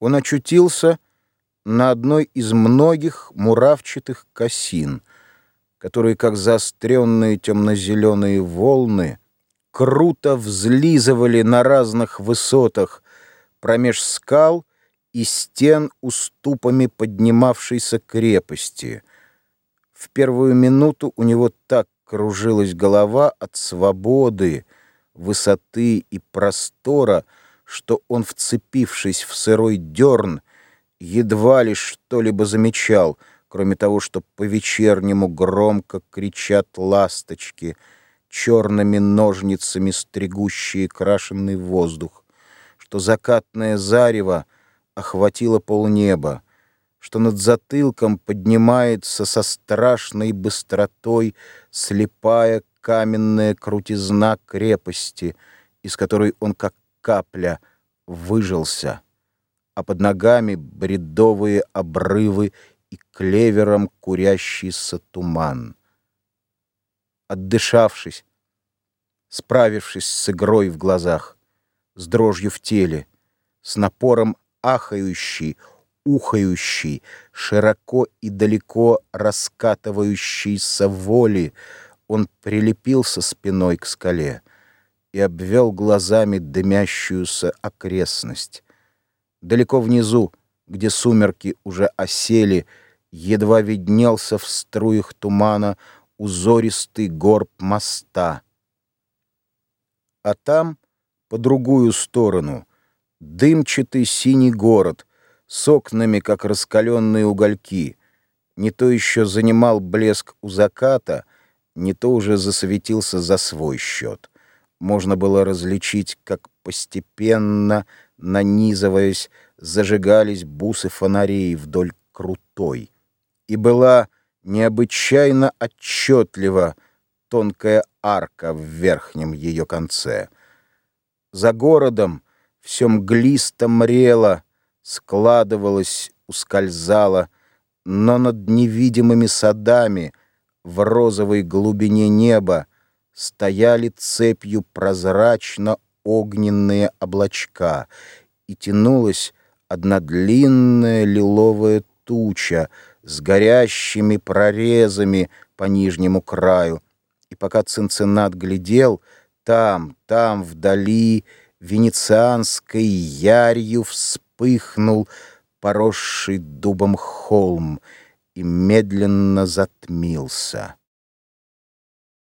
он очутился на одной из многих муравчатых косин, которые, как заостренные темно-зеленые волны, круто взлизывали на разных высотах промеж скал и стен уступами поднимавшейся крепости. В первую минуту у него так кружилась голова от свободы, высоты и простора, что он, вцепившись в сырой дерн, едва ли что-либо замечал, кроме того, что по-вечернему громко кричат ласточки, черными ножницами стригущие крашенный воздух, что закатное зарево охватило полнеба, что над затылком поднимается со страшной быстротой слепая каменная крутизна крепости, из которой он как капля выжился, а под ногами бредовые обрывы и клевером курящийся туман. Отдышавшись, справившись с игрой в глазах, с дрожью в теле, с напором ахающей, ухающей, широко и далеко раскатывающейся воли, он прилепился спиной к скале — и обвел глазами дымящуюся окрестность. Далеко внизу, где сумерки уже осели, едва виднелся в струях тумана узористый горб моста. А там, по другую сторону, дымчатый синий город с окнами, как раскаленные угольки, не то еще занимал блеск у заката, не то уже засветился за свой счет можно было различить, как постепенно, нанизываясь, зажигались бусы фонарей вдоль крутой. И была необычайно отчетлива тонкая арка в верхнем ее конце. За городом все мглисто мрело, складывалось, ускользало, но над невидимыми садами в розовой глубине неба стояли цепью прозрачно-огненные облачка, и тянулась одна длинная лиловая туча с горящими прорезами по нижнему краю. И пока Цинциннат глядел, там, там, вдали, венецианской ярью вспыхнул поросший дубом холм и медленно затмился.